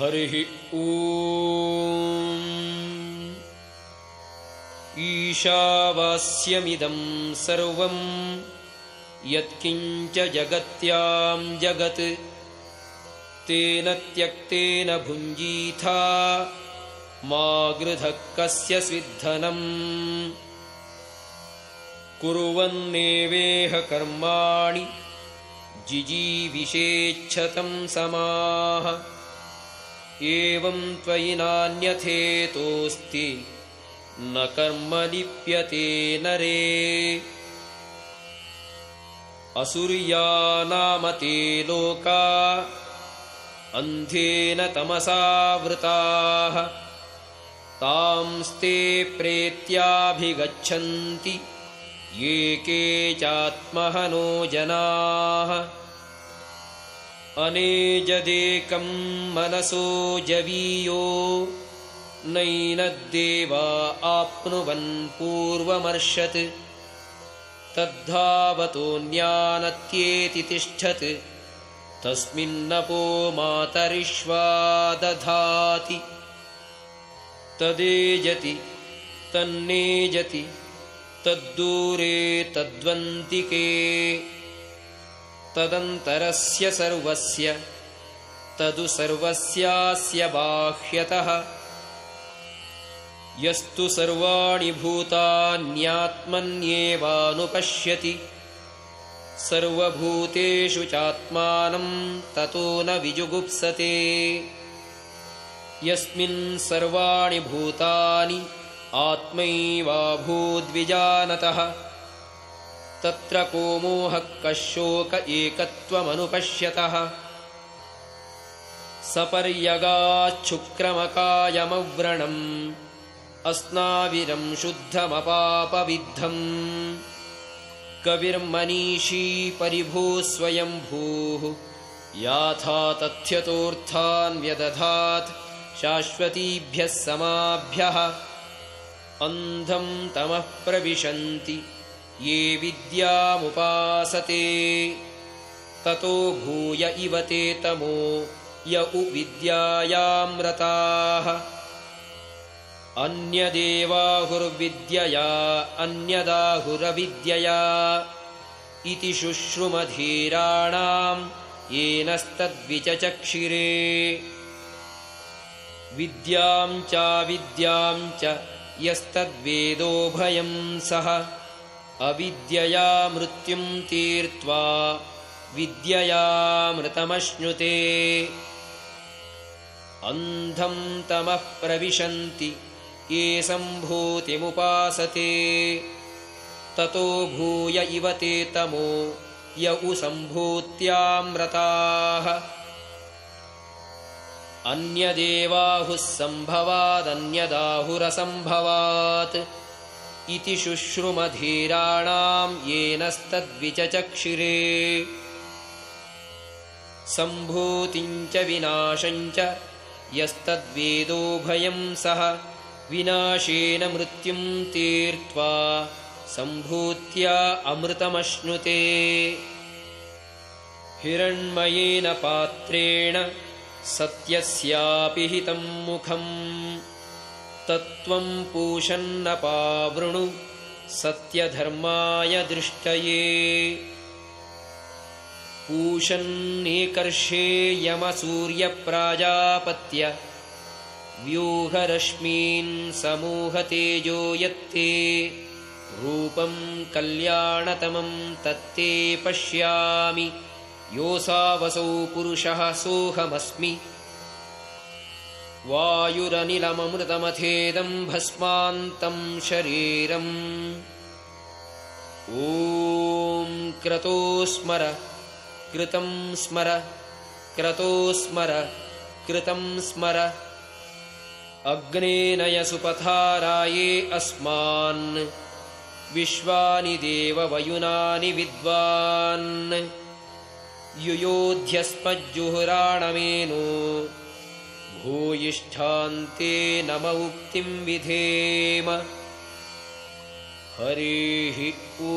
हरिः ऊ ईशावास्यमिदं सर्वं। यत्किञ्च जगत्यां जगत्। तेन त्यक्तेन भुञ्जीथा। मा गृधः कस्य स्विद्धनम् कुर्वन्नेवेह कर्माणि। जिजीविषेच्छतं समाः एवं त्वयि नान्यथेतोऽस्ति। न कर्म लिप्यते नरे। असुर्या नाम ते लोका अन्धेन तमसावृताः तांस्ते प्रेत्याभिगच्छन्ति ये के चात्महनो जनाः अनेजदेकं मनसो जवीयो। नैनद्देवा आप्नुवन् पूर्वमर्षत्। तद्धावतोऽन्यानत्येति तिष्ठत्। तस्मिन्नपो मातरिष्वा दधाति तदेजति तन्नेजति तद्दूरे तद्वन्तिके तदन्तरस्य सर्वस्य तदु सर्वस्यास्य बाह्यतः। यस्तु सर्वाणि भूतान्यात्मन्येवानुपश्यति सर्वभूतेषु चात्मानं ततो न विजुगुप्सते। यस्मिन् सर्वाणि भूतानि आत्मैवाभूद्विजानतः तत्र को मोहः कशोक एकत्वमनुपश्यतः। सपर्यगाच्छुक्रमकायमव्रणम् अस्नाविरं शुद्धमपापविद्धम्। कविर्मनीषी परिभूः स्वयम्भूः याथा तथ्यतोऽर्थान् व्यदधात् शाश्वतीभ्यः समाभ्यः। अन्धं तमः प्रविशन्ति ये विद्यामुपासते। ततो भूय इव ते तमो य उ विद्यायाम्रताः। अन्यदेवाहुर्विद्यया अन्यदाहुरविद्यया इति शुश्रुमधीराणां येनस्तद्विचचक्षिरे। विद्यां चाविद्यां च यस्तद्वेदोभयं सः अविद्यया मृत्युं तीर्त्वा विद्ययामृतमश्नुते अन्धं तमः प्रविशन्ति ये सम्भूतिमुपासते। ततो भूय इव ते तमो य सम्भूत्याम्रताः अन्यदेवाहुः सम्भवादन्यदाहुरसम्भवात् इति शुश्रुमधीराणां येनस्तद्विचचक्षिरे। सम्भूतिञ्च विनाशञ्च यस्तद्वेदोभयं सः विनाशेन मृत्युं तीर्त्वा सम्भूत्या अमृतमश्नुते। हिरण्मयेन पात्रेण सत्यस्यापि हितं मुखम् तत्त्वं पूषन्नपावृणु सत्यधर्माय दृष्टये। पूषन्नेकर्षे यमसूर्यप्राजापत्य व्यूहरश्मीन् समूहतेजो यत्ते। रूपं कल्याणतमं तत्ते पश्यामि। योऽसावसौ पुरुषः सोऽहमस्मि वायुरनिलममृतमथेदं भस्मान्तं शरीरम्। ॐ क्रतो स्मर कृतं स्मर क्रतो स्मर कृतं स्मर। अग्नेनयसुपथाराये अस्मान्। विश्वानि देववयुनानि विद्वान्। युयोध्यस्मज्जुहुराणमेनो भूयिष्ठान्ते नव उक्तिं विधेम। हरिः को